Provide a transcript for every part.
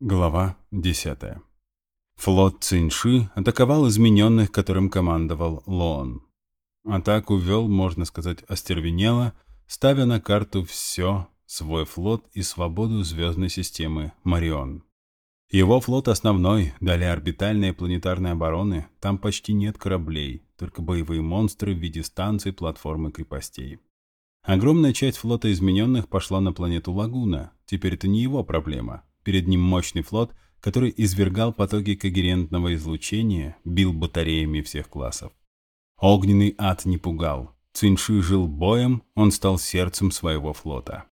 Глава 10. Флот Цинши атаковал измененных, которым командовал Лоон. Атаку вел, можно сказать, остервенело, ставя на карту все, свой флот и свободу звездной системы Марион. Его флот основной, далее орбитальная планетарная обороны, там почти нет кораблей, только боевые монстры в виде станций, платформ и крепостей. Огромная часть флота измененных пошла на планету Лагуна, теперь это не его проблема, Перед ним мощный флот, который извергал потоки когерентного излучения, бил батареями всех классов. Огненный ад не пугал. Цинши жил боем, он стал сердцем своего флота.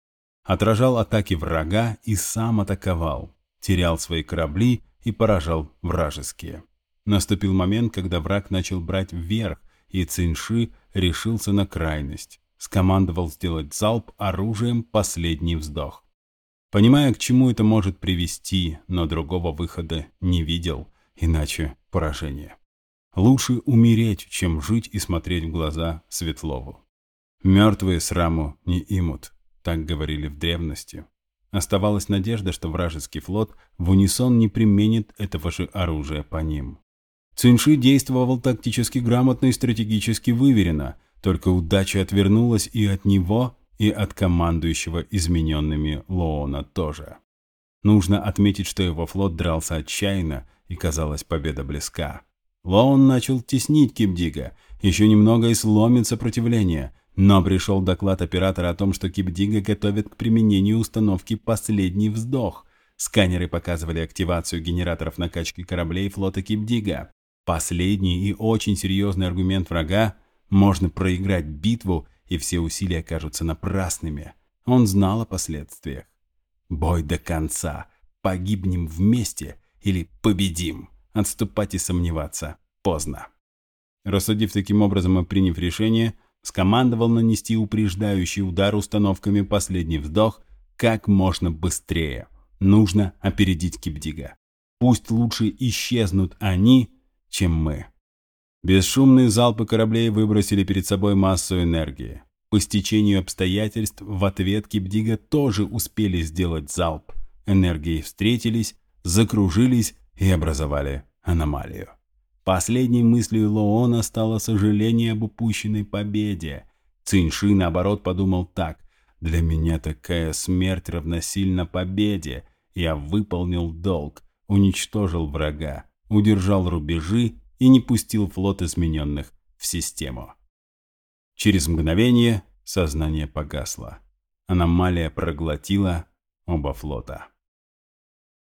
Отражал атаки врага и сам атаковал. Терял свои корабли и поражал вражеские. Наступил момент, когда враг начал брать вверх, и Цинши решился на крайность. Скомандовал сделать залп оружием «Последний вздох». Понимая, к чему это может привести, но другого выхода не видел, иначе поражение. Лучше умереть, чем жить и смотреть в глаза Светлову. Мертвые сраму не имут, так говорили в древности. Оставалась надежда, что вражеский флот в унисон не применит этого же оружия по ним. Цинши действовал тактически грамотно и стратегически выверенно, только удача отвернулась и от него, и от командующего измененными Лоона тоже. Нужно отметить, что его флот дрался отчаянно, и казалось, победа близка. Лоун начал теснить Кипдига, еще немного и сломит сопротивление, но пришел доклад оператора о том, что Кипдига готовит к применению установки «Последний вздох». Сканеры показывали активацию генераторов накачки кораблей флота Кипдига. Последний и очень серьезный аргумент врага – можно проиграть битву и все усилия кажутся напрасными. Он знал о последствиях. Бой до конца. Погибнем вместе или победим. Отступать и сомневаться поздно. Рассудив таким образом и приняв решение, скомандовал нанести упреждающий удар установками «Последний вздох» как можно быстрее. Нужно опередить Кипдига. Пусть лучше исчезнут они, чем мы. Бесшумные залпы кораблей выбросили перед собой массу энергии. По стечению обстоятельств в ответ Кипдига тоже успели сделать залп. Энергии встретились, закружились и образовали аномалию. Последней мыслью Лоона стало сожаление об упущенной победе. Цинши, наоборот, подумал так. «Для меня такая смерть равносильна победе. Я выполнил долг, уничтожил врага, удержал рубежи и не пустил флот измененных в систему. Через мгновение сознание погасло. Аномалия проглотила оба флота.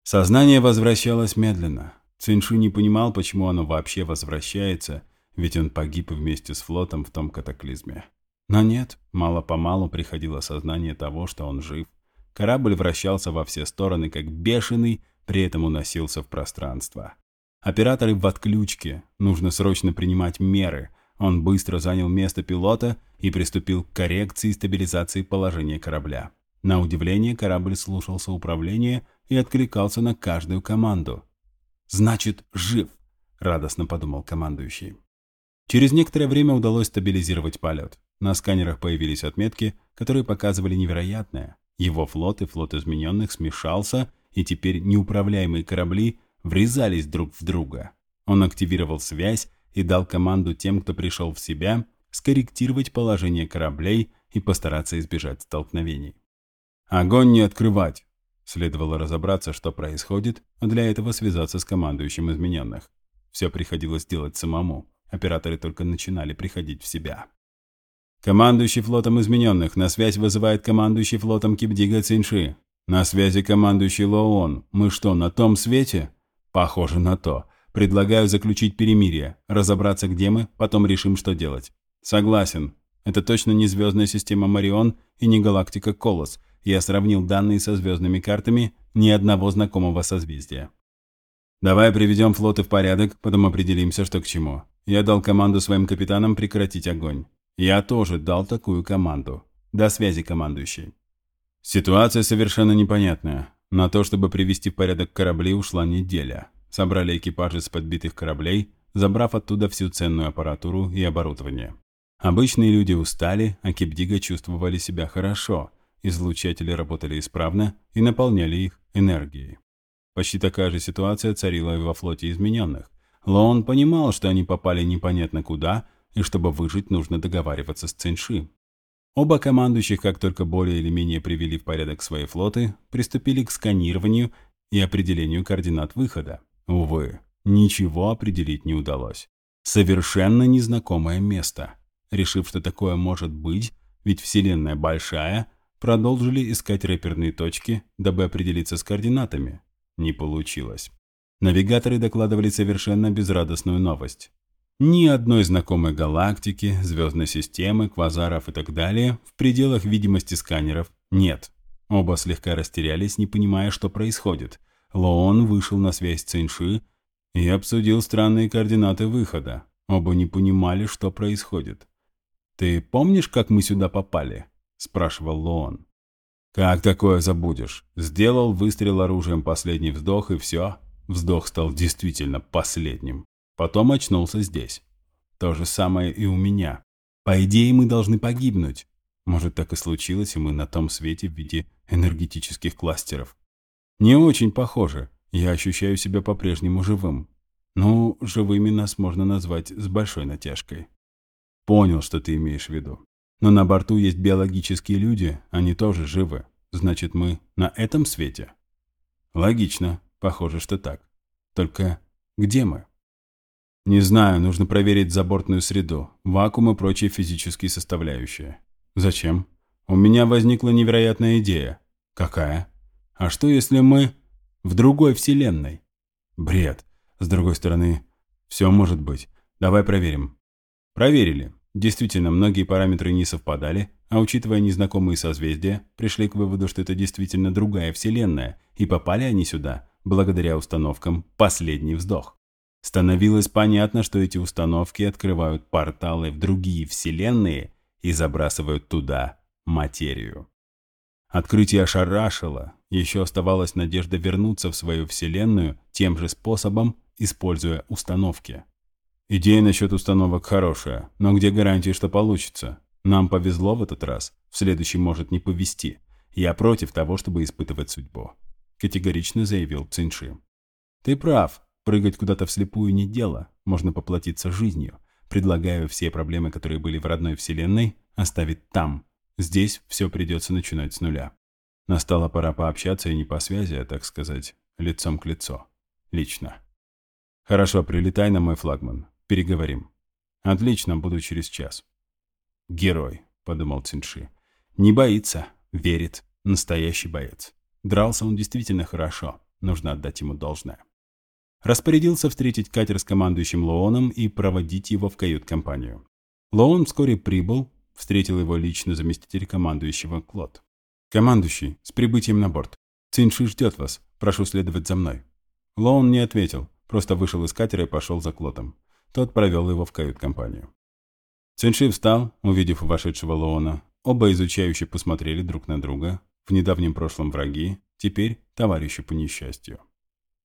Сознание возвращалось медленно. Цинши не понимал, почему оно вообще возвращается, ведь он погиб вместе с флотом в том катаклизме. Но нет, мало-помалу приходило сознание того, что он жив. Корабль вращался во все стороны, как бешеный, при этом уносился в пространство. Операторы в отключке. Нужно срочно принимать меры. Он быстро занял место пилота и приступил к коррекции и стабилизации положения корабля. На удивление корабль слушался управления и откликался на каждую команду. «Значит, жив!» – радостно подумал командующий. Через некоторое время удалось стабилизировать полет. На сканерах появились отметки, которые показывали невероятное. Его флот и флот измененных смешался, и теперь неуправляемые корабли врезались друг в друга. Он активировал связь и дал команду тем, кто пришел в себя, скорректировать положение кораблей и постараться избежать столкновений. «Огонь не открывать!» Следовало разобраться, что происходит, а для этого связаться с командующим измененных. Все приходилось делать самому. Операторы только начинали приходить в себя. «Командующий флотом измененных, на связь вызывает командующий флотом Кипдига Цинши. На связи командующий Лоон. Мы что, на том свете?» Похоже на то. Предлагаю заключить перемирие, разобраться, где мы, потом решим, что делать. Согласен. Это точно не звездная система Марион и не галактика Колос. Я сравнил данные со звездными картами ни одного знакомого созвездия. Давай приведем флоты в порядок, потом определимся, что к чему. Я дал команду своим капитанам прекратить огонь. Я тоже дал такую команду. До связи, командующий. Ситуация совершенно непонятная. На то, чтобы привести в порядок корабли, ушла неделя. Собрали экипажи с подбитых кораблей, забрав оттуда всю ценную аппаратуру и оборудование. Обычные люди устали, а Кипдига чувствовали себя хорошо. Излучатели работали исправно и наполняли их энергией. Почти такая же ситуация царила и во флоте измененных. Лоон понимал, что они попали непонятно куда, и чтобы выжить, нужно договариваться с Цинши. Оба командующих, как только более или менее привели в порядок свои флоты, приступили к сканированию и определению координат выхода. Увы, ничего определить не удалось. Совершенно незнакомое место. Решив, что такое может быть, ведь Вселенная большая, продолжили искать реперные точки, дабы определиться с координатами. Не получилось. Навигаторы докладывали совершенно безрадостную новость. Ни одной знакомой галактики, звездной системы, квазаров и так далее в пределах видимости сканеров нет. Оба слегка растерялись, не понимая, что происходит. Лоон вышел на связь с Цинши и обсудил странные координаты выхода. Оба не понимали, что происходит. «Ты помнишь, как мы сюда попали?» – спрашивал Лоон. «Как такое забудешь? Сделал выстрел оружием последний вздох, и все. Вздох стал действительно последним. Потом очнулся здесь. То же самое и у меня. По идее, мы должны погибнуть. Может, так и случилось, и мы на том свете в виде энергетических кластеров. Не очень похоже. Я ощущаю себя по-прежнему живым. Ну, живыми нас можно назвать с большой натяжкой. Понял, что ты имеешь в виду. Но на борту есть биологические люди, они тоже живы. Значит, мы на этом свете? Логично. Похоже, что так. Только где мы? Не знаю, нужно проверить забортную среду, вакуум и прочие физические составляющие. Зачем? У меня возникла невероятная идея. Какая? А что если мы в другой вселенной? Бред. С другой стороны, все может быть. Давай проверим. Проверили. Действительно, многие параметры не совпадали, а учитывая незнакомые созвездия, пришли к выводу, что это действительно другая Вселенная, и попали они сюда благодаря установкам «Последний вздох». Становилось понятно, что эти установки открывают порталы в другие Вселенные и забрасывают туда материю. Открытие ошарашило, еще оставалась надежда вернуться в свою Вселенную тем же способом, используя установки. Идея насчет установок хорошая, но где гарантии, что получится? Нам повезло в этот раз, в следующий может не повезти. Я против того, чтобы испытывать судьбу. Категорично заявил Цинши. Ты прав, прыгать куда-то вслепую не дело, можно поплатиться жизнью. Предлагаю все проблемы, которые были в родной вселенной, оставить там. Здесь все придется начинать с нуля. Настала пора пообщаться и не по связи, а, так сказать, лицом к лицу. Лично. Хорошо, прилетай на мой флагман. Переговорим. Отлично, буду через час. Герой, подумал Цинши. Не боится, верит. Настоящий боец. Дрался он действительно хорошо. Нужно отдать ему должное. Распорядился встретить катер с командующим Лооном и проводить его в кают-компанию. Лоон вскоре прибыл, встретил его лично заместитель командующего Клод. «Командующий, с прибытием на борт. Цинши ждет вас. Прошу следовать за мной». Лоон не ответил, просто вышел из катера и пошел за Клотом. Тот провел его в кают-компанию. Цинши встал, увидев вошедшего Лоона. Оба изучающе посмотрели друг на друга. В недавнем прошлом враги, теперь товарищи по несчастью.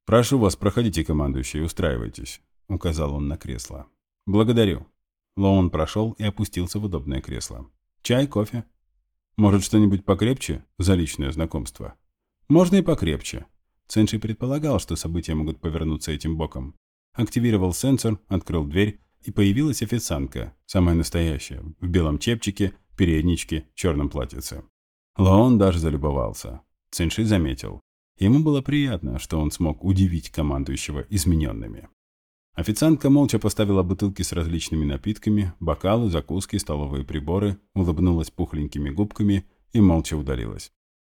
«Прошу вас, проходите, командующий, устраивайтесь», — указал он на кресло. «Благодарю». Лоун прошел и опустился в удобное кресло. «Чай, кофе?» «Может, что-нибудь покрепче за личное знакомство?» «Можно и покрепче». Ценши предполагал, что события могут повернуться этим боком активировал сенсор, открыл дверь, и появилась официантка, самая настоящая, в белом чепчике, передничке, черном платьице. Лаон даже залюбовался. Цинши заметил. Ему было приятно, что он смог удивить командующего измененными. Официантка молча поставила бутылки с различными напитками, бокалы, закуски, столовые приборы, улыбнулась пухленькими губками и молча удалилась.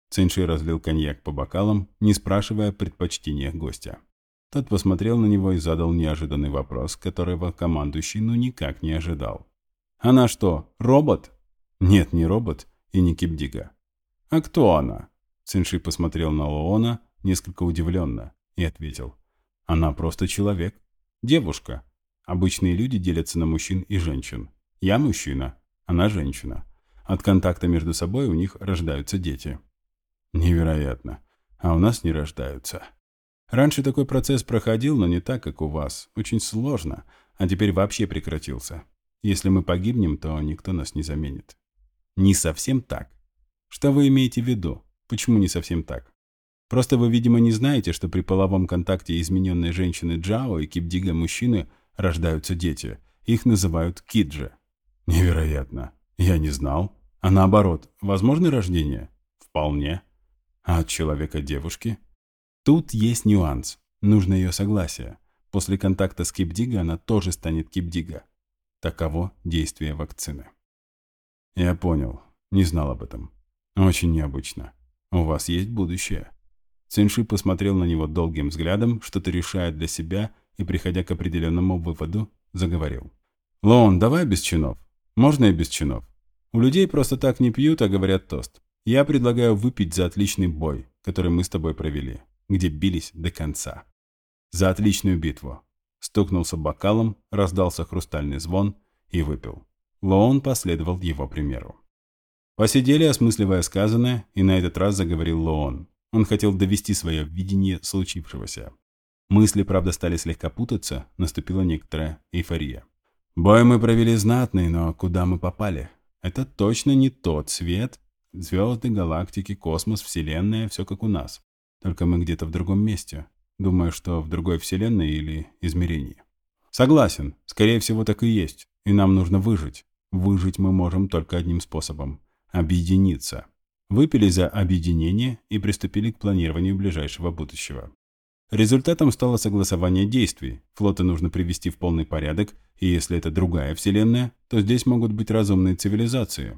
Цинши разлил коньяк по бокалам, не спрашивая предпочтения гостя. Тот посмотрел на него и задал неожиданный вопрос, которого командующий ну никак не ожидал. «Она что, робот?» «Нет, не робот и не Кипдига». «А кто она?» Цинши посмотрел на Лоона несколько удивленно и ответил. «Она просто человек. Девушка. Обычные люди делятся на мужчин и женщин. Я мужчина, она женщина. От контакта между собой у них рождаются дети». «Невероятно. А у нас не рождаются». Раньше такой процесс проходил, но не так, как у вас. Очень сложно. А теперь вообще прекратился. Если мы погибнем, то никто нас не заменит. Не совсем так. Что вы имеете в виду? Почему не совсем так? Просто вы, видимо, не знаете, что при половом контакте измененной женщины Джао и Кипдига мужчины рождаются дети. Их называют киджи. Невероятно. Я не знал. А наоборот, возможно рождение? Вполне. А от человека девушки? Тут есть нюанс. Нужно ее согласие. После контакта с Кипдига она тоже станет Кипдига. Таково действие вакцины. Я понял. Не знал об этом. Очень необычно. У вас есть будущее. Цинши посмотрел на него долгим взглядом, что-то решая для себя и, приходя к определенному выводу, заговорил. «Лоун, давай без чинов. Можно и без чинов. У людей просто так не пьют, а говорят тост. Я предлагаю выпить за отличный бой, который мы с тобой провели, где бились до конца. За отличную битву». Стукнулся бокалом, раздался хрустальный звон и выпил. Лоун последовал его примеру. Посидели, осмысливая сказанное, и на этот раз заговорил Лоон. Он хотел довести свое видение случившегося. Мысли, правда, стали слегка путаться, наступила некоторая эйфория. «Бой мы провели знатный, но куда мы попали? Это точно не тот свет. Звезды, галактики, космос, Вселенная – все как у нас. Только мы где-то в другом месте. Думаю, что в другой Вселенной или измерении». «Согласен. Скорее всего, так и есть. И нам нужно выжить. Выжить мы можем только одним способом – объединиться. Выпили за объединение и приступили к планированию ближайшего будущего. Результатом стало согласование действий. Флоты нужно привести в полный порядок, и если это другая вселенная, то здесь могут быть разумные цивилизации.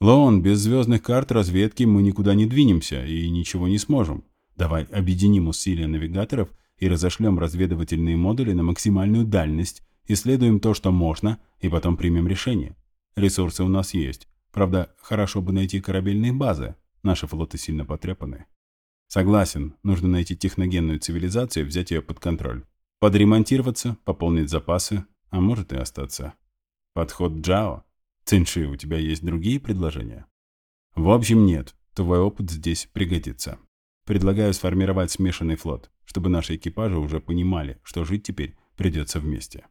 Лоон, без звездных карт разведки мы никуда не двинемся и ничего не сможем. Давай объединим усилия навигаторов и разошлем разведывательные модули на максимальную дальность, исследуем то, что можно, и потом примем решение. Ресурсы у нас есть. Правда, хорошо бы найти корабельные базы. Наши флоты сильно потрепаны. Согласен, нужно найти техногенную цивилизацию и взять ее под контроль. Подремонтироваться, пополнить запасы, а может и остаться. Подход Джао. Цинши, у тебя есть другие предложения? В общем, нет. Твой опыт здесь пригодится. Предлагаю сформировать смешанный флот, чтобы наши экипажи уже понимали, что жить теперь придется вместе.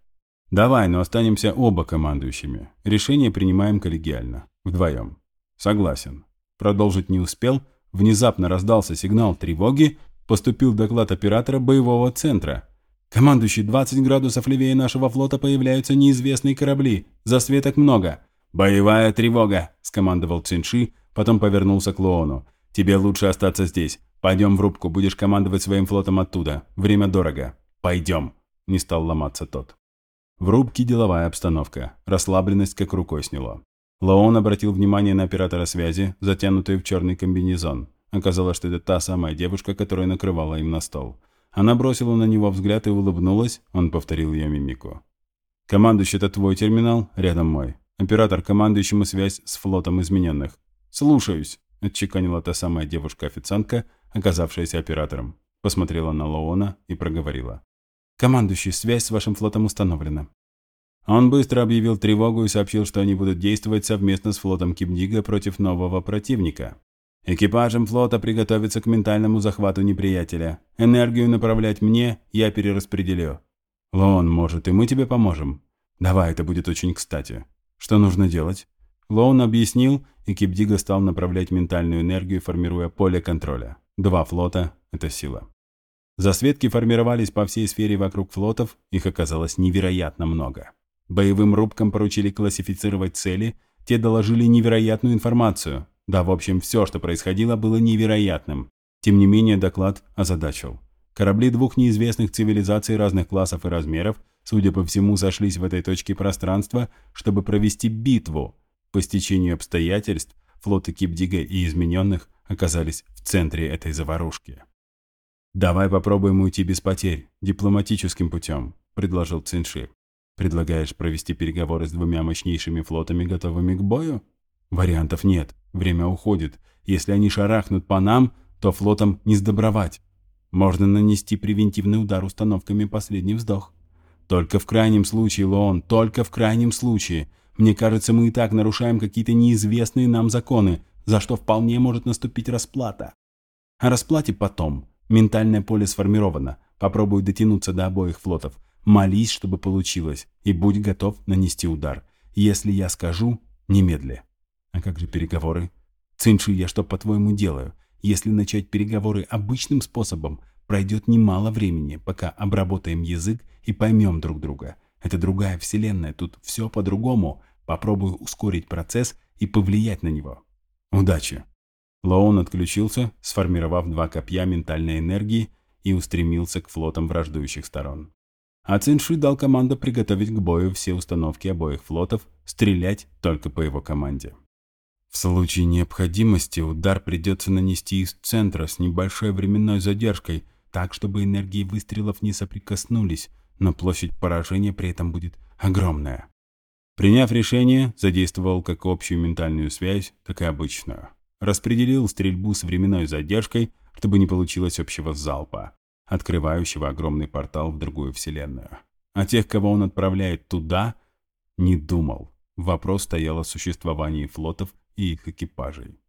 Давай, но останемся оба командующими. Решение принимаем коллегиально. Вдвоем. Согласен. Продолжить не успел. Внезапно раздался сигнал тревоги. Поступил доклад оператора боевого центра. Командующий 20 градусов левее нашего флота появляются неизвестные корабли. Засветок много. «Боевая тревога!» – скомандовал Цинши, потом повернулся к Лоону. «Тебе лучше остаться здесь. Пойдем в рубку, будешь командовать своим флотом оттуда. Время дорого. Пойдем!» – не стал ломаться тот. В рубке деловая обстановка. Расслабленность как рукой сняло. Лаон обратил внимание на оператора связи, затянутую в черный комбинезон. Оказалось, что это та самая девушка, которая накрывала им на стол. Она бросила на него взгляд и улыбнулась, он повторил ее мимику. «Командующий, это твой терминал, рядом мой. Оператор, командующему связь с флотом измененных». «Слушаюсь», – отчеканила та самая девушка-официантка, оказавшаяся оператором. Посмотрела на Лоона и проговорила. «Командующий, связь с вашим флотом установлена. Он быстро объявил тревогу и сообщил, что они будут действовать совместно с флотом Кипдига против нового противника. Экипажем флота приготовиться к ментальному захвату неприятеля. Энергию направлять мне я перераспределю. Лоун, может, и мы тебе поможем? Давай, это будет очень кстати. Что нужно делать? Лоун объяснил, и Кипдига стал направлять ментальную энергию, формируя поле контроля. Два флота – это сила. Засветки формировались по всей сфере вокруг флотов, их оказалось невероятно много. Боевым рубкам поручили классифицировать цели, те доложили невероятную информацию. Да, в общем, все, что происходило, было невероятным. Тем не менее, доклад озадачил. Корабли двух неизвестных цивилизаций разных классов и размеров, судя по всему, сошлись в этой точке пространства, чтобы провести битву. По стечению обстоятельств, флоты Кипдига и измененных оказались в центре этой заварушки. «Давай попробуем уйти без потерь, дипломатическим путем», – предложил Цинши. Предлагаешь провести переговоры с двумя мощнейшими флотами, готовыми к бою? Вариантов нет. Время уходит. Если они шарахнут по нам, то флотам не сдобровать. Можно нанести превентивный удар установками «Последний вздох». Только в крайнем случае, Лоон, только в крайнем случае. Мне кажется, мы и так нарушаем какие-то неизвестные нам законы, за что вполне может наступить расплата. О расплате потом. Ментальное поле сформировано. Попробую дотянуться до обоих флотов. Молись, чтобы получилось, и будь готов нанести удар. Если я скажу, немедли. А как же переговоры? Цинши, я что, по-твоему, делаю? Если начать переговоры обычным способом, пройдет немало времени, пока обработаем язык и поймем друг друга. Это другая вселенная, тут все по-другому. Попробую ускорить процесс и повлиять на него. Удачи!» Лоун отключился, сформировав два копья ментальной энергии и устремился к флотам враждующих сторон. А Цинши дал команду приготовить к бою все установки обоих флотов, стрелять только по его команде. В случае необходимости удар придется нанести из центра с небольшой временной задержкой, так, чтобы энергии выстрелов не соприкоснулись, но площадь поражения при этом будет огромная. Приняв решение, задействовал как общую ментальную связь, так и обычную. Распределил стрельбу с временной задержкой, чтобы не получилось общего залпа, открывающего огромный портал в другую вселенную. А тех, кого он отправляет туда, не думал. Вопрос стоял о существовании флотов и их экипажей.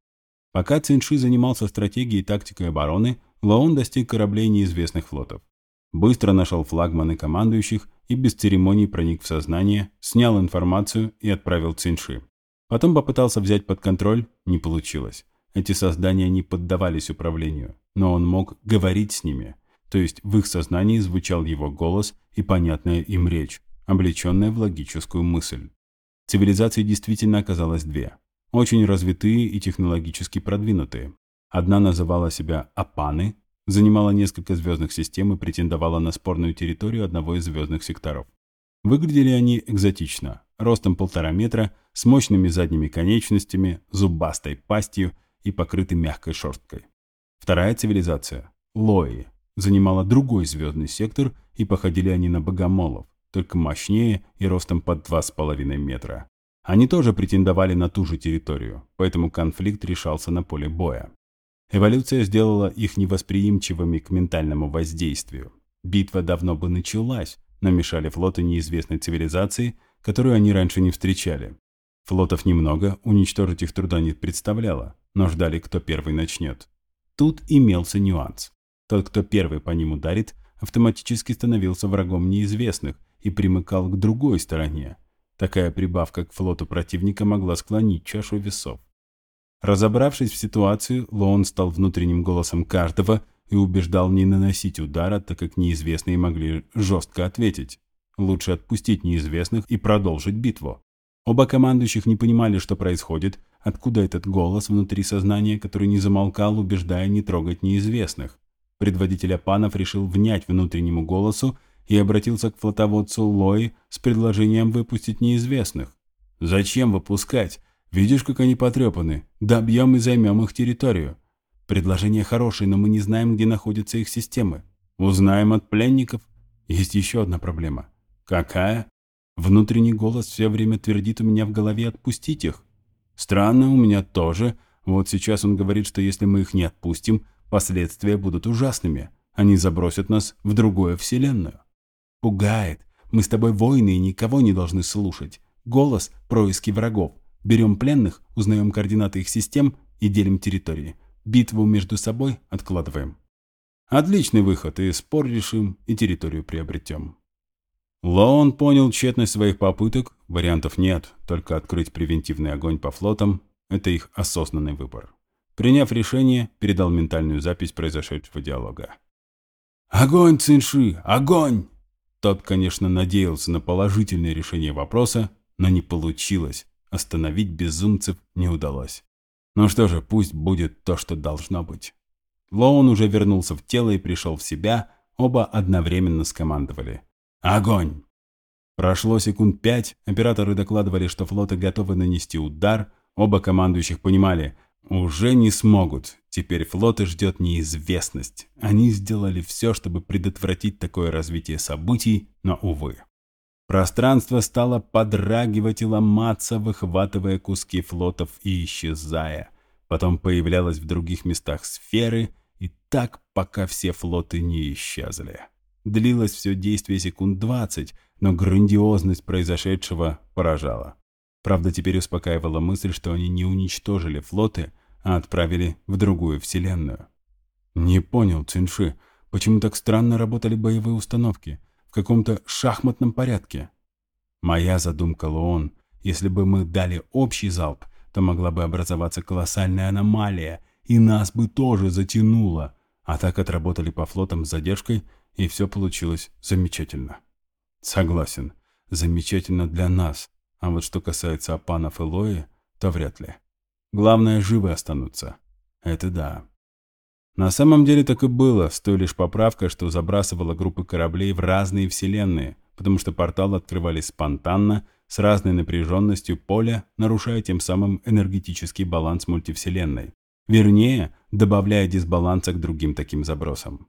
Пока Цинши занимался стратегией и тактикой обороны, Лаон достиг кораблей неизвестных флотов. Быстро нашел флагманы командующих и без церемоний проник в сознание, снял информацию и отправил Цинши. Потом попытался взять под контроль, не получилось. Эти создания не поддавались управлению, но он мог говорить с ними, то есть в их сознании звучал его голос и понятная им речь, облеченная в логическую мысль. Цивилизаций действительно оказалось две. Очень развитые и технологически продвинутые. Одна называла себя Апаны, занимала несколько звездных систем и претендовала на спорную территорию одного из звездных секторов. Выглядели они экзотично, ростом полтора метра, с мощными задними конечностями, зубастой пастью и покрытой мягкой шерсткой. Вторая цивилизация, Лои, занимала другой звездный сектор, и походили они на богомолов, только мощнее и ростом под 2,5 метра. Они тоже претендовали на ту же территорию, поэтому конфликт решался на поле боя. Эволюция сделала их невосприимчивыми к ментальному воздействию. Битва давно бы началась, но мешали флоты неизвестной цивилизации, которую они раньше не встречали. Флотов немного, уничтожить их труда не представляло, но ждали, кто первый начнет. Тут имелся нюанс. Тот, кто первый по ним ударит, автоматически становился врагом неизвестных и примыкал к другой стороне. Такая прибавка к флоту противника могла склонить чашу весов. Разобравшись в ситуации, Лоун стал внутренним голосом каждого и убеждал не наносить удара, так как неизвестные могли жестко ответить. Лучше отпустить неизвестных и продолжить битву. Оба командующих не понимали, что происходит, откуда этот голос внутри сознания, который не замолкал, убеждая не трогать неизвестных. Предводитель Апанов решил внять внутреннему голосу и обратился к флотоводцу Лои с предложением выпустить неизвестных. «Зачем выпускать? Видишь, как они потрепаны? Добьем и займем их территорию. Предложение хорошее, но мы не знаем, где находятся их системы. Узнаем от пленников. Есть еще одна проблема. Какая? Внутренний голос все время твердит у меня в голове отпустить их. Странно, у меня тоже. Вот сейчас он говорит, что если мы их не отпустим, последствия будут ужасными. Они забросят нас в другую вселенную. Пугает. Мы с тобой воины и никого не должны слушать. Голос – происки врагов. Берем пленных, узнаем координаты их систем и делим территории. Битву между собой откладываем. Отличный выход, и спор решим, и территорию приобретем. Лоун понял тщетность своих попыток, вариантов нет, только открыть превентивный огонь по флотам – это их осознанный выбор. Приняв решение, передал ментальную запись произошедшего диалога. «Огонь, Цинши! Огонь!» Тот, конечно, надеялся на положительное решение вопроса, но не получилось. Остановить безумцев не удалось. Ну что же, пусть будет то, что должно быть. Лоун уже вернулся в тело и пришел в себя, оба одновременно скомандовали. «Огонь!» Прошло секунд пять, операторы докладывали, что флоты готовы нанести удар, оба командующих понимали, уже не смогут, теперь флоты ждет неизвестность. Они сделали все, чтобы предотвратить такое развитие событий, но, увы. Пространство стало подрагивать и ломаться, выхватывая куски флотов и исчезая. Потом появлялась в других местах сферы, и так, пока все флоты не исчезли. Длилось все действие секунд 20, но грандиозность произошедшего поражала. Правда, теперь успокаивала мысль, что они не уничтожили флоты, а отправили в другую вселенную. Не понял, Цинши, почему так странно работали боевые установки? каком-то шахматном порядке. Моя задумка, Лоон, если бы мы дали общий залп, то могла бы образоваться колоссальная аномалия, и нас бы тоже затянуло. А так отработали по флотам с задержкой, и все получилось замечательно. Согласен, замечательно для нас. А вот что касается Апанов и Лои, то вряд ли. Главное, живы останутся. Это да. На самом деле так и было, с той лишь поправкой, что забрасывала группы кораблей в разные вселенные, потому что порталы открывались спонтанно, с разной напряженностью поля, нарушая тем самым энергетический баланс мультивселенной. Вернее, добавляя дисбаланса к другим таким забросам.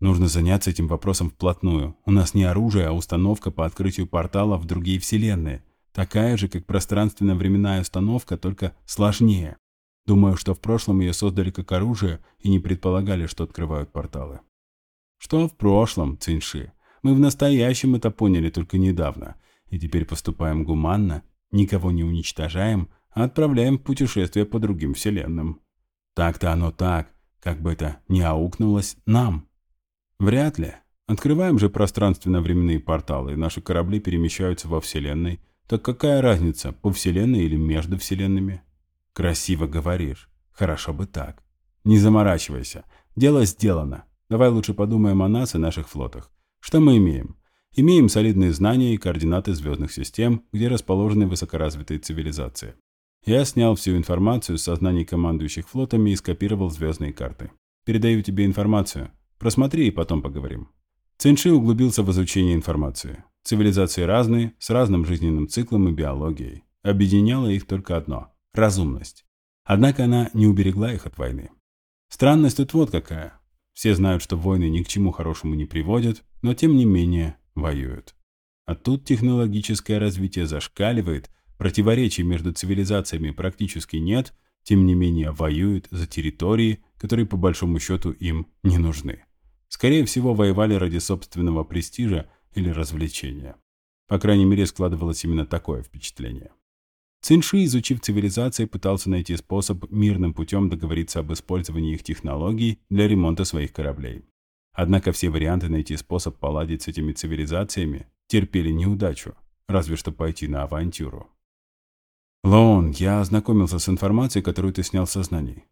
Нужно заняться этим вопросом вплотную. У нас не оружие, а установка по открытию порталов в другие вселенные. Такая же, как пространственно-временная установка, только сложнее. Думаю, что в прошлом ее создали как оружие и не предполагали, что открывают порталы. Что в прошлом, Цинши? Мы в настоящем это поняли только недавно. И теперь поступаем гуманно, никого не уничтожаем, а отправляем в путешествие по другим вселенным. Так-то оно так, как бы это ни аукнулось нам. Вряд ли. Открываем же пространственно-временные порталы, и наши корабли перемещаются во Вселенной. Так какая разница, по Вселенной или между Вселенными? Красиво говоришь. Хорошо бы так. Не заморачивайся. Дело сделано. Давай лучше подумаем о нас и наших флотах. Что мы имеем? Имеем солидные знания и координаты звездных систем, где расположены высокоразвитые цивилизации. Я снял всю информацию с сознаний командующих флотами и скопировал звездные карты. Передаю тебе информацию. Просмотри и потом поговорим. Цинши углубился в изучение информации. Цивилизации разные, с разным жизненным циклом и биологией. Объединяло их только одно разумность. Однако она не уберегла их от войны. Странность тут вот какая. Все знают, что войны ни к чему хорошему не приводят, но тем не менее воюют. А тут технологическое развитие зашкаливает, противоречий между цивилизациями практически нет, тем не менее воюют за территории, которые по большому счету им не нужны. Скорее всего, воевали ради собственного престижа или развлечения. По крайней мере, складывалось именно такое впечатление. Цинши, изучив цивилизации, пытался найти способ мирным путем договориться об использовании их технологий для ремонта своих кораблей. Однако все варианты найти способ поладить с этими цивилизациями терпели неудачу, разве что пойти на авантюру. «Лоун, я ознакомился с информацией, которую ты снял с сознаний».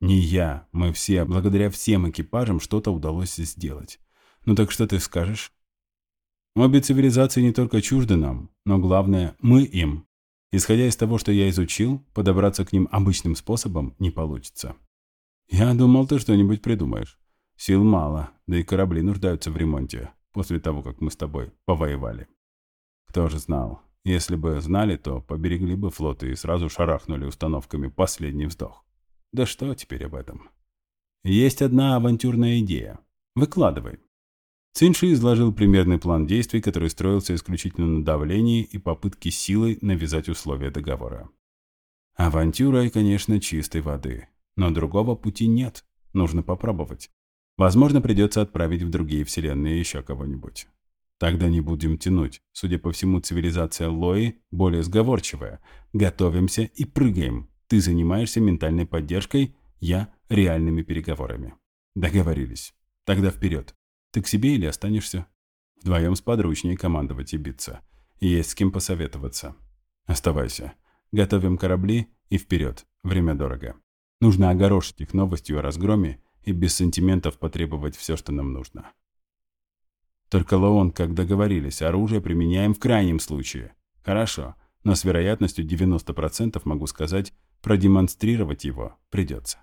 «Не я, мы все, благодаря всем экипажам что-то удалось сделать. Ну так что ты скажешь?» «Обе цивилизации не только чужды нам, но главное, мы им. Исходя из того, что я изучил, подобраться к ним обычным способом не получится. Я думал, ты что-нибудь придумаешь. Сил мало, да и корабли нуждаются в ремонте, после того, как мы с тобой повоевали. Кто же знал? Если бы знали, то поберегли бы флоты и сразу шарахнули установками последний вздох. Да что теперь об этом? Есть одна авантюрная идея. Выкладывай. Цинши изложил примерный план действий, который строился исключительно на давлении и попытке силой навязать условия договора. Авантюра, конечно, чистой воды. Но другого пути нет. Нужно попробовать. Возможно, придется отправить в другие вселенные еще кого-нибудь. Тогда не будем тянуть. Судя по всему, цивилизация Лои более сговорчивая. Готовимся и прыгаем. Ты занимаешься ментальной поддержкой, я – реальными переговорами. Договорились. Тогда вперед. Ты к себе или останешься? Вдвоем сподручнее командовать и биться. есть с кем посоветоваться. Оставайся. Готовим корабли и вперед. Время дорого. Нужно огорошить их новостью о разгроме и без сантиментов потребовать все, что нам нужно. Только Лоон, как договорились, оружие применяем в крайнем случае. Хорошо, но с вероятностью 90% могу сказать, продемонстрировать его придется.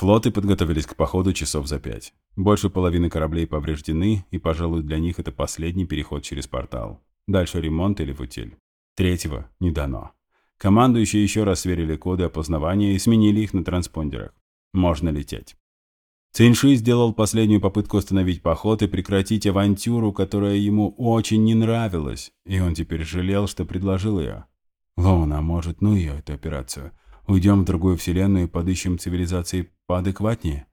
Флоты подготовились к походу часов за пять. Больше половины кораблей повреждены, и, пожалуй, для них это последний переход через портал. Дальше ремонт или в. Третьего не дано. Командующие еще раз сверили коды опознавания и сменили их на транспондерах. Можно лететь. Цинши сделал последнюю попытку остановить поход и прекратить авантюру, которая ему очень не нравилась, и он теперь жалел, что предложил ее. Лоуна, может, ну ее, эту операцию. Уйдем в другую вселенную и подыщем цивилизации поадекватнее.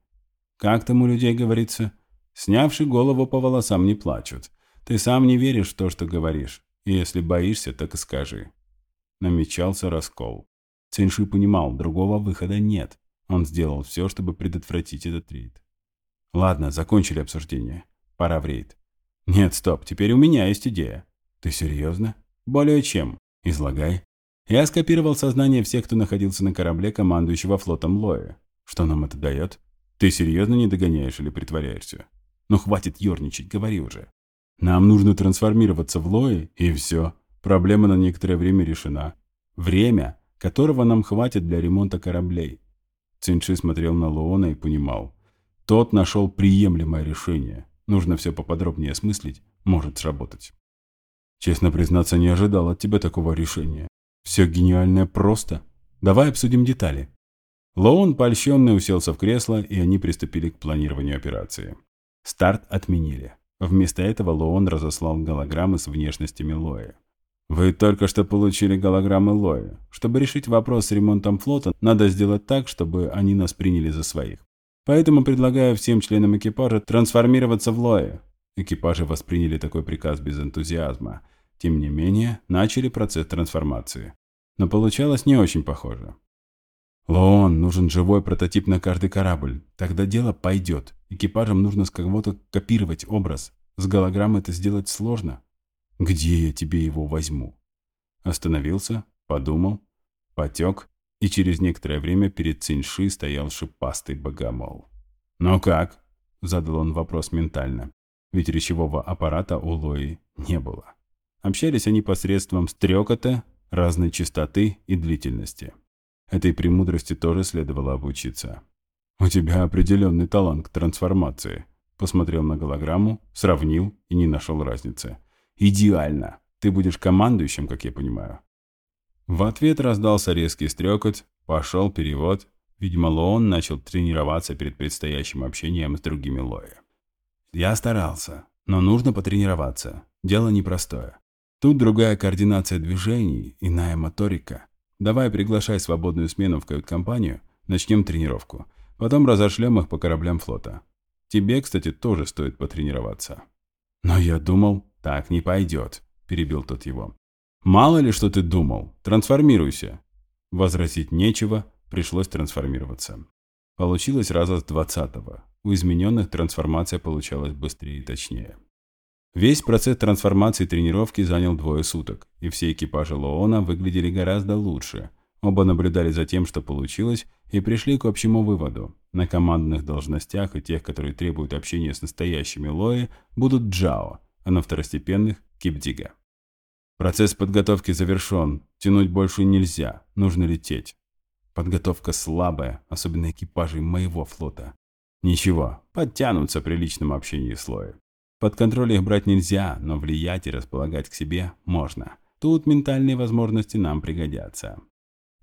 Как там у людей говорится? Снявши голову по волосам не плачут. Ты сам не веришь в то, что говоришь. И если боишься, так и скажи. Намечался раскол. Цинши понимал, другого выхода нет. Он сделал все, чтобы предотвратить этот рейд. Ладно, закончили обсуждение. Пора в рейд. Нет, стоп, теперь у меня есть идея. Ты серьезно? Более чем. Излагай. Я скопировал сознание всех, кто находился на корабле командующего флотом Лоя. Что нам это дает? Ты серьезно не догоняешь или притворяешься? Ну хватит ерничать, говори уже. Нам нужно трансформироваться в Лои, и все. Проблема на некоторое время решена. Время, которого нам хватит для ремонта кораблей. Цинши смотрел на Лоона и понимал. Тот нашел приемлемое решение. Нужно все поподробнее осмыслить, может сработать. Честно признаться, не ожидал от тебя такого решения. Все гениальное просто. Давай обсудим детали. Лоун, польщенный, уселся в кресло, и они приступили к планированию операции. Старт отменили. Вместо этого Лоун разослал голограммы с внешностями Лоя. Вы только что получили голограммы Лоя. Чтобы решить вопрос с ремонтом флота, надо сделать так, чтобы они нас приняли за своих. Поэтому предлагаю всем членам экипажа трансформироваться в Лоя. Экипажи восприняли такой приказ без энтузиазма. Тем не менее, начали процесс трансформации. Но получалось не очень похоже. Лоон, нужен живой прототип на каждый корабль. Тогда дело пойдет. Экипажам нужно с кого-то копировать образ. С голограммы это сделать сложно. Где я тебе его возьму? Остановился, подумал, потек, и через некоторое время перед Циньши стоял шипастый богомол. «Ну как?» – задал он вопрос ментально. Ведь речевого аппарата у Лои не было. Общались они посредством стрекота, разной частоты и длительности. Этой премудрости тоже следовало обучиться. «У тебя определенный талант к трансформации», посмотрел на голограмму, сравнил и не нашел разницы. «Идеально! Ты будешь командующим, как я понимаю». В ответ раздался резкий стрекот, пошел перевод. Видимо, Лоон начал тренироваться перед предстоящим общением с другими Лои. «Я старался, но нужно потренироваться. Дело непростое. Тут другая координация движений, иная моторика. Давай приглашай свободную смену в кают-компанию, начнем тренировку. Потом разошлем их по кораблям флота. Тебе, кстати, тоже стоит потренироваться». «Но я думал, так не пойдет», – перебил тот его. «Мало ли, что ты думал. Трансформируйся». Возразить нечего, пришлось трансформироваться. Получилось раза с двадцатого. У измененных трансформация получалась быстрее и точнее. Весь процесс трансформации тренировки занял двое суток, и все экипажи Лоона выглядели гораздо лучше. Оба наблюдали за тем, что получилось, и пришли к общему выводу. На командных должностях и тех, которые требуют общения с настоящими Лои, будут Джао, а на второстепенных – Кипдига. Процесс подготовки завершен, тянуть больше нельзя, нужно лететь. Подготовка слабая, особенно экипажей моего флота. Ничего, подтянутся при личном общении с Лои. Под контроль их брать нельзя, но влиять и располагать к себе можно. Тут ментальные возможности нам пригодятся.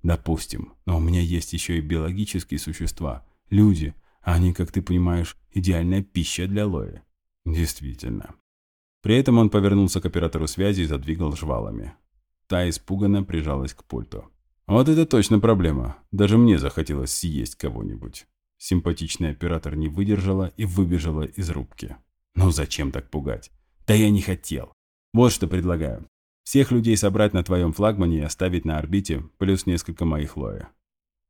Допустим, но у меня есть еще и биологические существа, люди. Они, как ты понимаешь, идеальная пища для Лои. Действительно. При этом он повернулся к оператору связи и задвигал жвалами. Та испуганно прижалась к пульту. Вот это точно проблема. Даже мне захотелось съесть кого-нибудь. Симпатичный оператор не выдержала и выбежала из рубки. Ну зачем так пугать? Да я не хотел. Вот что предлагаю. Всех людей собрать на твоем флагмане и оставить на орбите, плюс несколько моих лоя.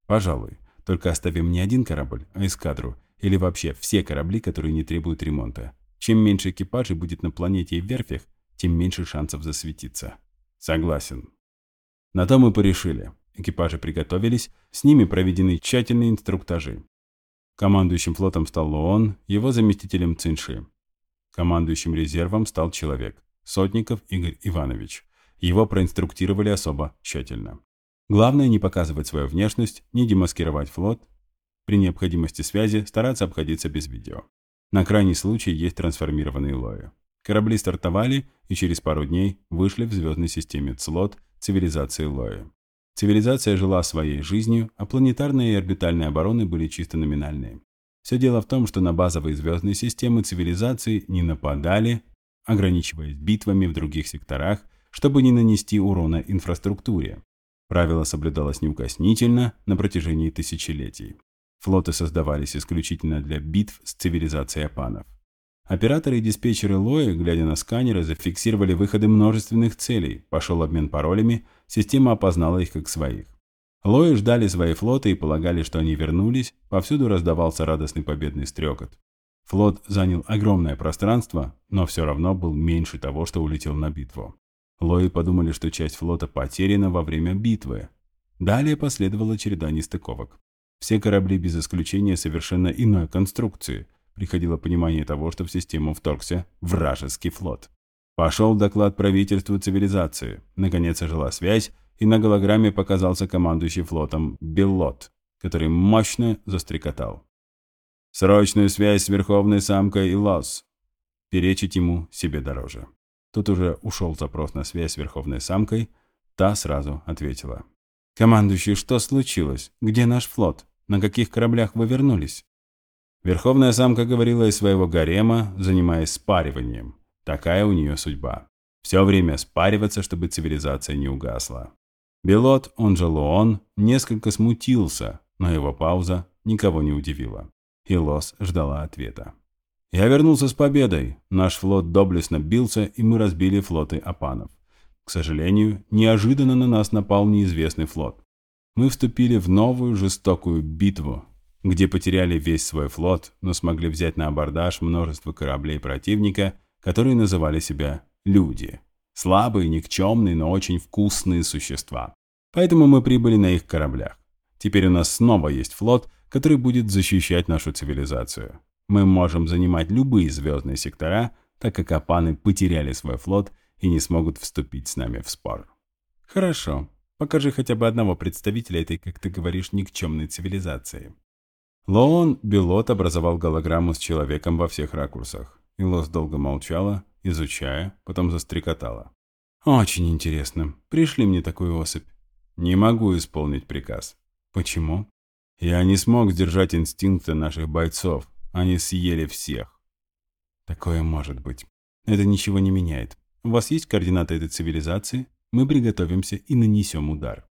Пожалуй. Только оставим не один корабль, а эскадру. Или вообще все корабли, которые не требуют ремонта. Чем меньше экипажей будет на планете и в верфях, тем меньше шансов засветиться. Согласен. На то мы порешили. Экипажи приготовились, с ними проведены тщательные инструктажи. Командующим флотом стал Лоон, его заместителем Цинши. Командующим резервом стал человек, Сотников Игорь Иванович. Его проинструктировали особо тщательно. Главное не показывать свою внешность, не демаскировать флот. При необходимости связи стараться обходиться без видео. На крайний случай есть трансформированные лои. Корабли стартовали и через пару дней вышли в звездной системе Цлот цивилизации Лои. Цивилизация жила своей жизнью, а планетарные и орбитальные обороны были чисто номинальные. Все дело в том, что на базовые звездные системы цивилизации не нападали, ограничиваясь битвами в других секторах, чтобы не нанести урона инфраструктуре. Правило соблюдалось неукоснительно на протяжении тысячелетий. Флоты создавались исключительно для битв с цивилизацией апанов. Операторы и диспетчеры Лои, глядя на сканеры, зафиксировали выходы множественных целей, пошел обмен паролями, система опознала их как своих. Лои ждали свои флоты и полагали, что они вернулись, повсюду раздавался радостный победный стрекот. Флот занял огромное пространство, но все равно был меньше того, что улетел на битву. Лои подумали, что часть флота потеряна во время битвы. Далее последовала череда нестыковок. Все корабли без исключения совершенно иной конструкции. Приходило понимание того, что в систему вторгся вражеский флот. Пошел доклад правительству цивилизации. Наконец ожила связь, и на голограмме показался командующий флотом Беллот, который мощно застрекотал. «Срочную связь с Верховной Самкой и Лос!» Перечить ему себе дороже. Тут уже ушел запрос на связь с Верховной Самкой, та сразу ответила. «Командующий, что случилось? Где наш флот? На каких кораблях вы вернулись?» Верховная Самка говорила из своего гарема, занимаясь спариванием. Такая у нее судьба. Все время спариваться, чтобы цивилизация не угасла. Белот, он же Луон, несколько смутился, но его пауза никого не удивила. И Лос ждала ответа. «Я вернулся с победой. Наш флот доблестно бился, и мы разбили флоты Апанов. К сожалению, неожиданно на нас напал неизвестный флот. Мы вступили в новую жестокую битву, где потеряли весь свой флот, но смогли взять на абордаж множество кораблей противника – которые называли себя люди. Слабые, никчемные, но очень вкусные существа. Поэтому мы прибыли на их кораблях. Теперь у нас снова есть флот, который будет защищать нашу цивилизацию. Мы можем занимать любые звездные сектора, так как Апаны потеряли свой флот и не смогут вступить с нами в спор. Хорошо. Покажи хотя бы одного представителя этой, как ты говоришь, никчемной цивилизации. Лоон Белот образовал голограмму с человеком во всех ракурсах. Илос долго молчала, изучая, потом застрекотала. «Очень интересно. Пришли мне такую особь». «Не могу исполнить приказ». «Почему?» «Я не смог сдержать инстинкты наших бойцов. Они съели всех». «Такое может быть. Это ничего не меняет. У вас есть координаты этой цивилизации? Мы приготовимся и нанесем удар».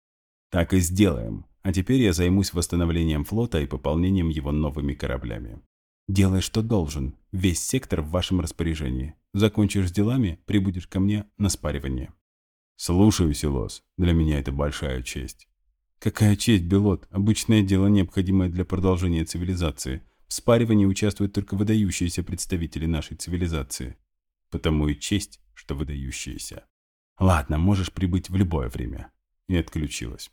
«Так и сделаем. А теперь я займусь восстановлением флота и пополнением его новыми кораблями. Делай, что должен. Весь сектор в вашем распоряжении. Закончишь с делами, прибудешь ко мне на спаривание. Слушаюсь, Илос. Для меня это большая честь. Какая честь, Белот? Обычное дело, необходимое для продолжения цивилизации. В спаривании участвуют только выдающиеся представители нашей цивилизации. Потому и честь, что выдающиеся. Ладно, можешь прибыть в любое время. И отключилась.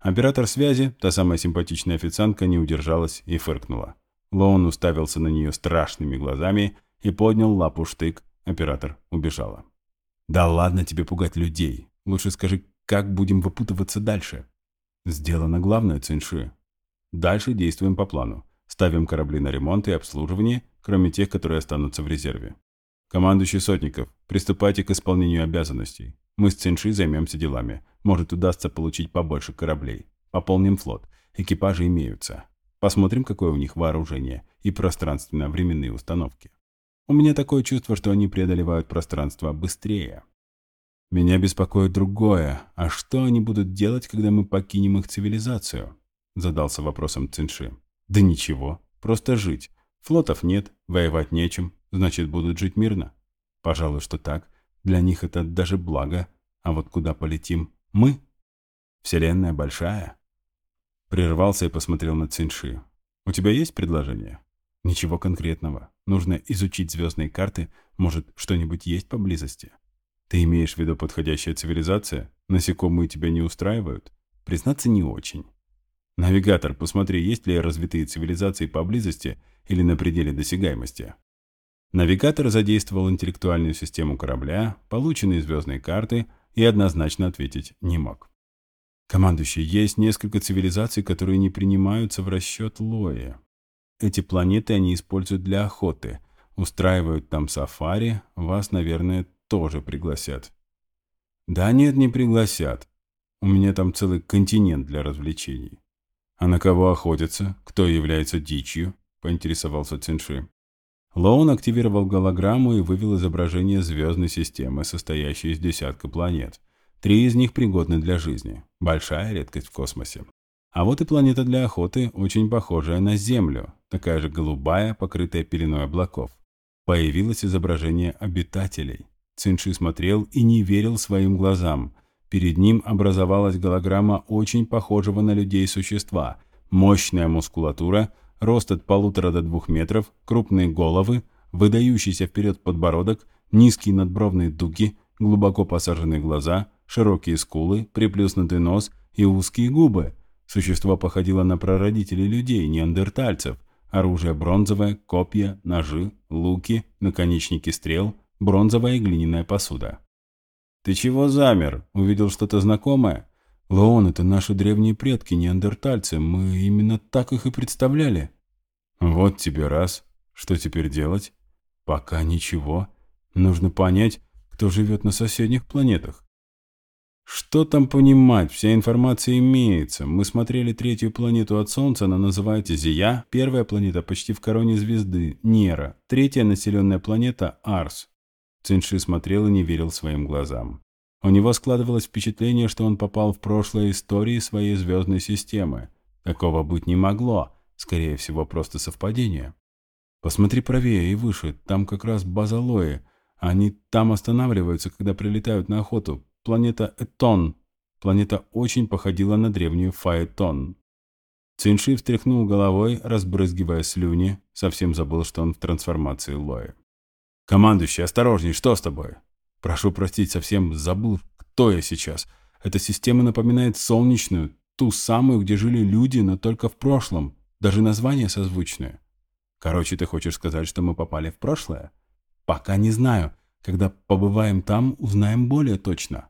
Оператор связи, та самая симпатичная официантка, не удержалась и фыркнула. Лоун уставился на нее страшными глазами и поднял лапу штык. Оператор убежала. «Да ладно тебе пугать людей. Лучше скажи, как будем выпутываться дальше?» «Сделано главное, Цинши. Дальше действуем по плану. Ставим корабли на ремонт и обслуживание, кроме тех, которые останутся в резерве. Командующий Сотников, приступайте к исполнению обязанностей. Мы с Цинши займемся делами. Может, удастся получить побольше кораблей. Пополним флот. Экипажи имеются. Посмотрим, какое у них вооружение и пространственно-временные установки. У меня такое чувство, что они преодолевают пространство быстрее. Меня беспокоит другое. А что они будут делать, когда мы покинем их цивилизацию? Задался вопросом Цинши. Да ничего, просто жить. Флотов нет, воевать нечем, значит будут жить мирно. Пожалуй, что так. Для них это даже благо. А вот куда полетим мы? Вселенная большая, Прервался и посмотрел на Цинши. «У тебя есть предложение?» «Ничего конкретного. Нужно изучить звездные карты. Может, что-нибудь есть поблизости?» «Ты имеешь в виду подходящая цивилизация? Насекомые тебя не устраивают?» «Признаться, не очень». «Навигатор, посмотри, есть ли развитые цивилизации поблизости или на пределе досягаемости». Навигатор задействовал интеллектуальную систему корабля, полученные звездные карты, и однозначно ответить не мог. Командующий, есть несколько цивилизаций, которые не принимаются в расчет Лои. Эти планеты они используют для охоты. Устраивают там сафари, вас, наверное, тоже пригласят. Да нет, не пригласят. У меня там целый континент для развлечений. А на кого охотятся? Кто является дичью? Поинтересовался Цинши. Лоун активировал голограмму и вывел изображение звездной системы, состоящей из десятка планет. Три из них пригодны для жизни. Большая редкость в космосе. А вот и планета для охоты, очень похожая на Землю, такая же голубая, покрытая пеленой облаков. Появилось изображение обитателей. Цинши смотрел и не верил своим глазам. Перед ним образовалась голограмма очень похожего на людей существа. Мощная мускулатура, рост от полутора до двух метров, крупные головы, выдающийся вперед подбородок, низкие надбровные дуги, глубоко посаженные глаза, широкие скулы, приплюснутый нос и узкие губы. Существо походило на прародителей людей, неандертальцев. Оружие бронзовое, копья, ножи, луки, наконечники стрел, бронзовая и глиняная посуда. «Ты чего замер? Увидел что-то знакомое?» «Леон, это наши древние предки, неандертальцы. Мы именно так их и представляли». «Вот тебе раз. Что теперь делать?» «Пока ничего. Нужно понять, кто живет на соседних планетах. Что там понимать, вся информация имеется. Мы смотрели третью планету от Солнца, она называется Зия. Первая планета почти в короне звезды, Нера. Третья населенная планета Арс. Цинши смотрел и не верил своим глазам. У него складывалось впечатление, что он попал в прошлое истории своей звездной системы. Такого быть не могло. Скорее всего, просто совпадение. Посмотри правее и выше, там как раз база Лои. Они там останавливаются, когда прилетают на охоту планета Этон. Планета очень походила на древнюю Фаэтон. Цинши встряхнул головой, разбрызгивая слюни, совсем забыл, что он в трансформации Лои. «Командующий, осторожней, что с тобой?» «Прошу простить, совсем забыл, кто я сейчас. Эта система напоминает солнечную, ту самую, где жили люди, но только в прошлом. Даже название созвучное. Короче, ты хочешь сказать, что мы попали в прошлое? Пока не знаю. Когда побываем там, узнаем более точно.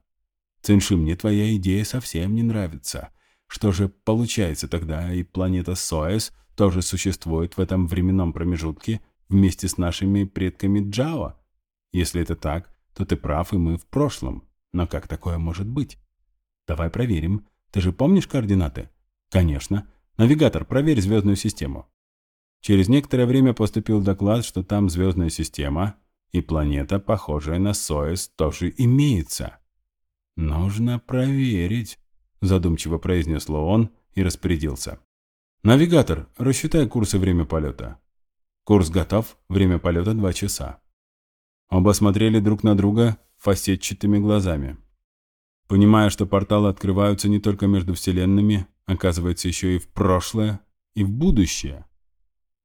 Цинши, мне твоя идея совсем не нравится. Что же получается тогда, и планета Соэс тоже существует в этом временном промежутке вместе с нашими предками Джао? Если это так, то ты прав, и мы в прошлом. Но как такое может быть? Давай проверим. Ты же помнишь координаты? Конечно. Навигатор, проверь звездную систему. Через некоторое время поступил доклад, что там звездная система, и планета, похожая на Соэс, тоже имеется. «Нужно проверить», – задумчиво произнес он и распорядился. «Навигатор, рассчитай курс и время полета». «Курс готов, время полета два часа». Оба смотрели друг на друга фасетчатыми глазами. Понимая, что порталы открываются не только между вселенными, оказывается еще и в прошлое, и в будущее.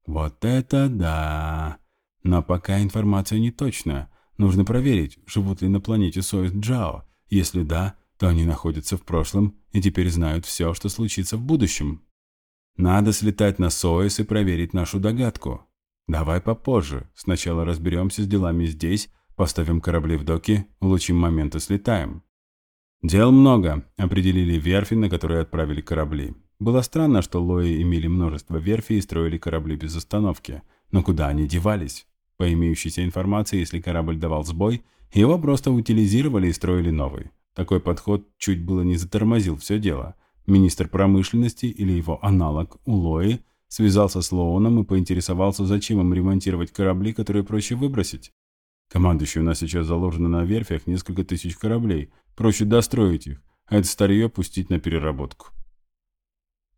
Вот это да! Но пока информация не точная. Нужно проверить, живут ли на планете Союз Джао, если да, то они находятся в прошлом и теперь знают все, что случится в будущем. Надо слетать на Соэс и проверить нашу догадку. Давай попозже. Сначала разберемся с делами здесь, поставим корабли в доки, улучшим момент и слетаем. Дел много, определили верфи, на которые отправили корабли. Было странно, что Лои имели множество верфей и строили корабли без остановки. Но куда они девались? По имеющейся информации, если корабль давал сбой, его просто утилизировали и строили новый. Такой подход чуть было не затормозил все дело. Министр промышленности или его аналог Улои связался с Лооном и поинтересовался, зачем им ремонтировать корабли, которые проще выбросить. Командующий у нас сейчас заложено на верфях несколько тысяч кораблей. Проще достроить их, а это старье пустить на переработку.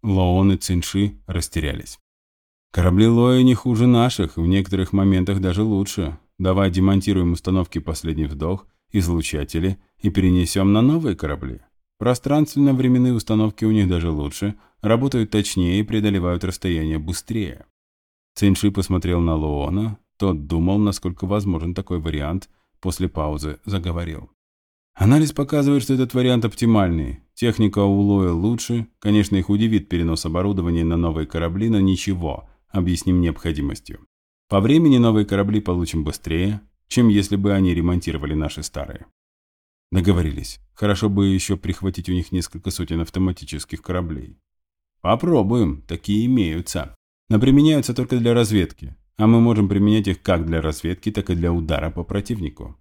Лоон и Цинши растерялись. Корабли Лои не хуже наших, в некоторых моментах даже лучше. Давай демонтируем установки «Последний вдох», излучатели и перенесем на новые корабли. Пространственно-временные установки у них даже лучше, работают точнее и преодолевают расстояние быстрее. Цинши посмотрел на Лоона, тот думал, насколько возможен такой вариант, после паузы заговорил. Анализ показывает, что этот вариант оптимальный. Техника у Лоя лучше, конечно, их удивит перенос оборудования на новые корабли, но ничего, объясним необходимостью. По времени новые корабли получим быстрее, чем если бы они ремонтировали наши старые. Договорились. Хорошо бы еще прихватить у них несколько сотен автоматических кораблей. Попробуем, такие имеются. Но применяются только для разведки, а мы можем применять их как для разведки, так и для удара по противнику.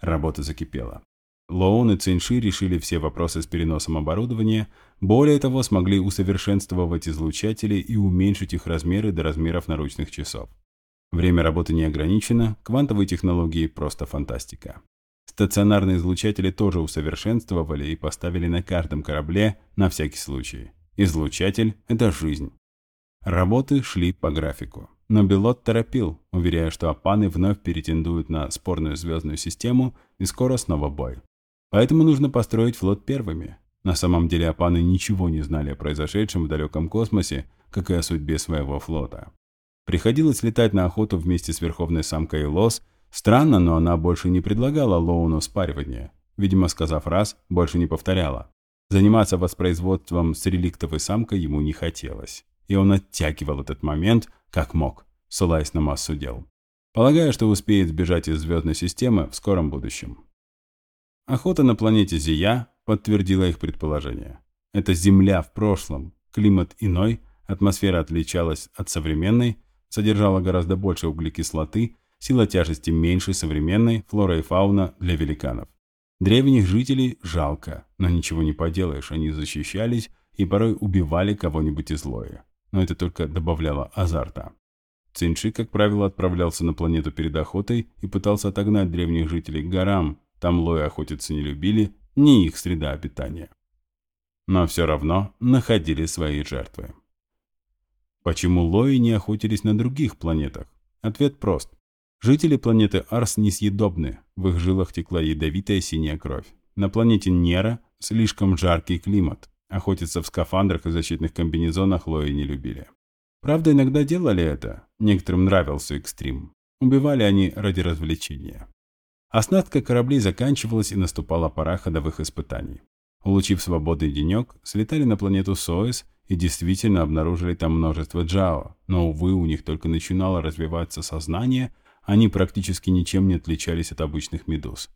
Работа закипела. Лоун и Цинши решили все вопросы с переносом оборудования, более того, смогли усовершенствовать излучатели и уменьшить их размеры до размеров наручных часов. Время работы не ограничено, квантовые технологии – просто фантастика. Стационарные излучатели тоже усовершенствовали и поставили на каждом корабле на всякий случай. Излучатель – это жизнь. Работы шли по графику. Но Белот торопил, уверяя, что Апаны вновь перетендуют на спорную звездную систему и скоро снова бой. Поэтому нужно построить флот первыми. На самом деле Апаны ничего не знали о произошедшем в далеком космосе, как и о судьбе своего флота. Приходилось летать на охоту вместе с верховной самкой Лос, Странно, но она больше не предлагала Лоуну спаривание. Видимо, сказав раз, больше не повторяла. Заниматься воспроизводством с реликтовой самкой ему не хотелось. И он оттягивал этот момент, как мог, ссылаясь на массу дел. Полагая, что успеет сбежать из звездной системы в скором будущем. Охота на планете Зия подтвердила их предположение. Это Земля в прошлом, климат иной, атмосфера отличалась от современной, содержала гораздо больше углекислоты, сила тяжести меньше современной, флора и фауна для великанов. Древних жителей жалко, но ничего не поделаешь, они защищались и порой убивали кого-нибудь из Лоя. Но это только добавляло азарта. Цинши, как правило, отправлялся на планету перед охотой и пытался отогнать древних жителей к горам, там Лои охотиться не любили, не их среда обитания. Но все равно находили свои жертвы. Почему Лои не охотились на других планетах? Ответ прост. Жители планеты Арс несъедобны, в их жилах текла ядовитая синяя кровь. На планете Нера слишком жаркий климат. Охотиться в скафандрах и защитных комбинезонах Лои не любили. Правда, иногда делали это. Некоторым нравился экстрим. Убивали они ради развлечения. Оснастка кораблей заканчивалась и наступала пора ходовых испытаний. Улучив свободный денек, слетали на планету Соэс и действительно обнаружили там множество джао, но, увы, у них только начинало развиваться сознание – они практически ничем не отличались от обычных медуз.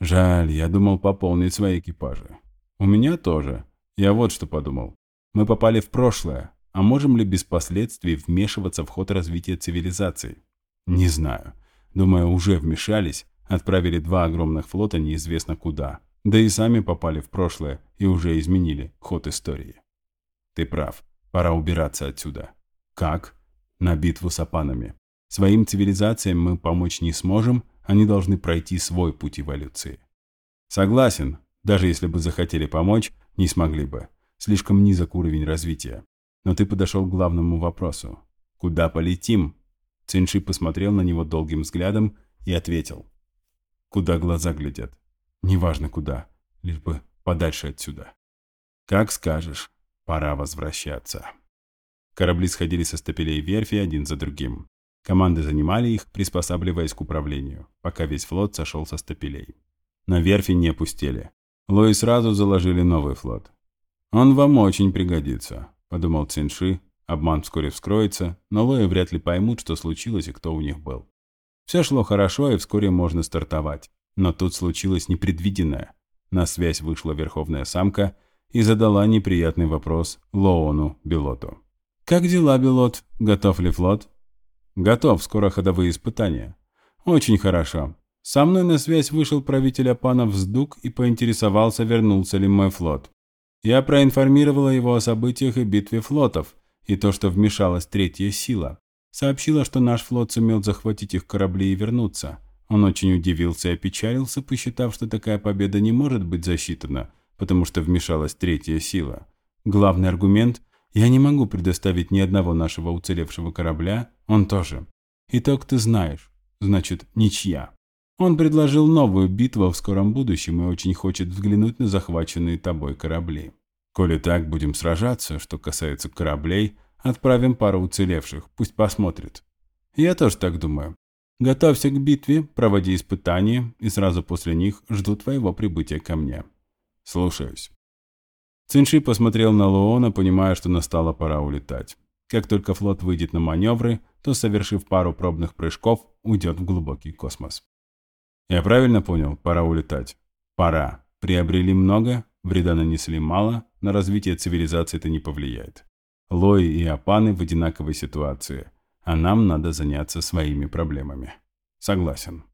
Жаль, я думал пополнить свои экипажи. У меня тоже. Я вот что подумал. Мы попали в прошлое, а можем ли без последствий вмешиваться в ход развития цивилизации? Не знаю. Думаю, уже вмешались, отправили два огромных флота неизвестно куда. Да и сами попали в прошлое и уже изменили ход истории. Ты прав. Пора убираться отсюда. Как? На битву с апанами. Своим цивилизациям мы помочь не сможем, они должны пройти свой путь эволюции. Согласен, даже если бы захотели помочь, не смогли бы. Слишком низок уровень развития. Но ты подошел к главному вопросу. Куда полетим? Цинши посмотрел на него долгим взглядом и ответил. Куда глаза глядят. Неважно куда, лишь бы подальше отсюда. Как скажешь, пора возвращаться. Корабли сходили со стапелей верфи один за другим. Команды занимали их, приспосабливаясь к управлению, пока весь флот сошел со стапелей. На верфи не пустили. Лои сразу заложили новый флот. «Он вам очень пригодится», – подумал Цинши. Обман вскоре вскроется, но Лои вряд ли поймут, что случилось и кто у них был. Все шло хорошо, и вскоре можно стартовать. Но тут случилось непредвиденное. На связь вышла верховная самка и задала неприятный вопрос Лоону Белоту. «Как дела, Белот? Готов ли флот?» Готов, скоро ходовые испытания. Очень хорошо. Со мной на связь вышел правитель Апанов Сдук и поинтересовался, вернулся ли мой флот. Я проинформировала его о событиях и битве флотов, и то, что вмешалась третья сила. Сообщила, что наш флот сумел захватить их корабли и вернуться. Он очень удивился и опечалился, посчитав, что такая победа не может быть засчитана, потому что вмешалась третья сила. Главный аргумент я не могу предоставить ни одного нашего уцелевшего корабля, он тоже. Итог ты знаешь, значит, ничья. Он предложил новую битву в скором будущем и очень хочет взглянуть на захваченные тобой корабли. Коли так будем сражаться, что касается кораблей, отправим пару уцелевших, пусть посмотрит. Я тоже так думаю. Готовься к битве, проводи испытания, и сразу после них жду твоего прибытия ко мне. Слушаюсь. Цинши посмотрел на Луона, понимая, что настала пора улетать. Как только флот выйдет на маневры, то, совершив пару пробных прыжков, уйдет в глубокий космос. Я правильно понял, пора улетать? Пора. Приобрели много, вреда нанесли мало, на развитие цивилизации это не повлияет. Лои и Апаны в одинаковой ситуации, а нам надо заняться своими проблемами. Согласен.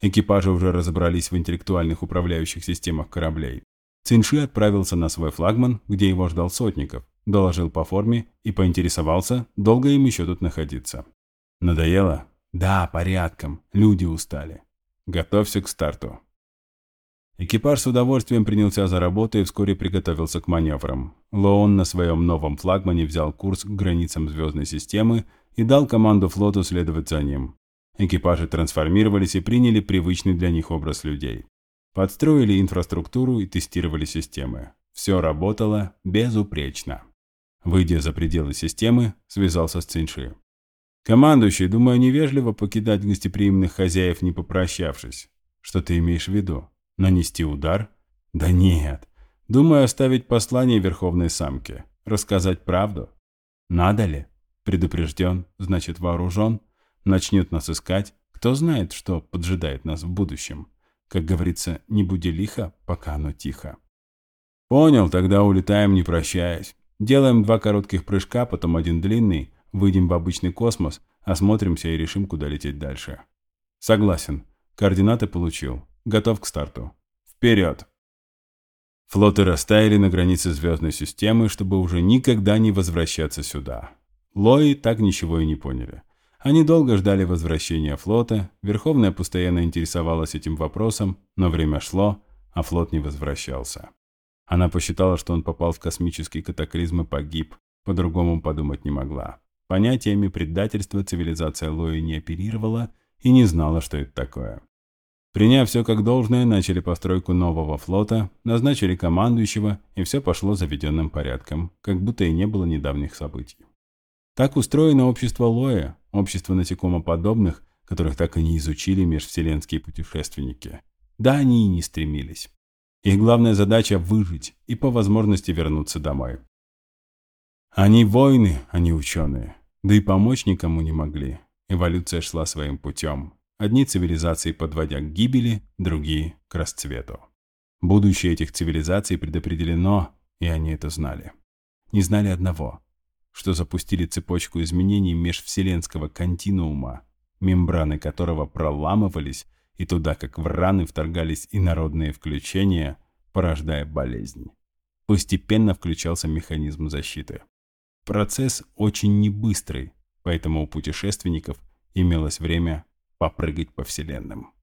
Экипажи уже разобрались в интеллектуальных управляющих системах кораблей. Цинши отправился на свой флагман, где его ждал Сотников, доложил по форме и поинтересовался, долго им еще тут находиться. Надоело? Да, порядком. Люди устали. Готовься к старту. Экипаж с удовольствием принялся за работу и вскоре приготовился к маневрам. Лоон на своем новом флагмане взял курс к границам звездной системы и дал команду флоту следовать за ним. Экипажи трансформировались и приняли привычный для них образ людей. Подстроили инфраструктуру и тестировали системы. Все работало безупречно. Выйдя за пределы системы, связался с Цинши. Командующий, думаю, невежливо покидать гостеприимных хозяев, не попрощавшись. Что ты имеешь в виду? Нанести удар? Да нет. Думаю, оставить послание верховной самке. Рассказать правду. Надо ли? Предупрежден, значит вооружен. Начнет нас искать. Кто знает, что поджидает нас в будущем. Как говорится, не буди лихо, пока оно тихо. Понял, тогда улетаем, не прощаясь. Делаем два коротких прыжка, потом один длинный, выйдем в обычный космос, осмотримся и решим, куда лететь дальше. Согласен. Координаты получил. Готов к старту. Вперед! Флоты растаяли на границе звездной системы, чтобы уже никогда не возвращаться сюда. Лои так ничего и не поняли. Они долго ждали возвращения флота, Верховная постоянно интересовалась этим вопросом, но время шло, а флот не возвращался. Она посчитала, что он попал в космический катаклизм и погиб, по-другому подумать не могла. Понятиями предательства цивилизация Лои не оперировала и не знала, что это такое. Приняв все как должное, начали постройку нового флота, назначили командующего, и все пошло заведенным порядком, как будто и не было недавних событий. Так устроено общество Лоя, общество насекомоподобных, которых так и не изучили межвселенские путешественники. Да, они и не стремились. Их главная задача – выжить и по возможности вернуться домой. Они воины, они ученые. Да и помочь никому не могли. Эволюция шла своим путем. Одни цивилизации подводя к гибели, другие – к расцвету. Будущее этих цивилизаций предопределено, и они это знали. Не знали одного, что запустили цепочку изменений межвселенского континуума, мембраны которого проламывались, и туда, как в раны, вторгались инородные включения, порождая болезнь. Постепенно включался механизм защиты. Процесс очень небыстрый, поэтому у путешественников имелось время попрыгать по вселенным.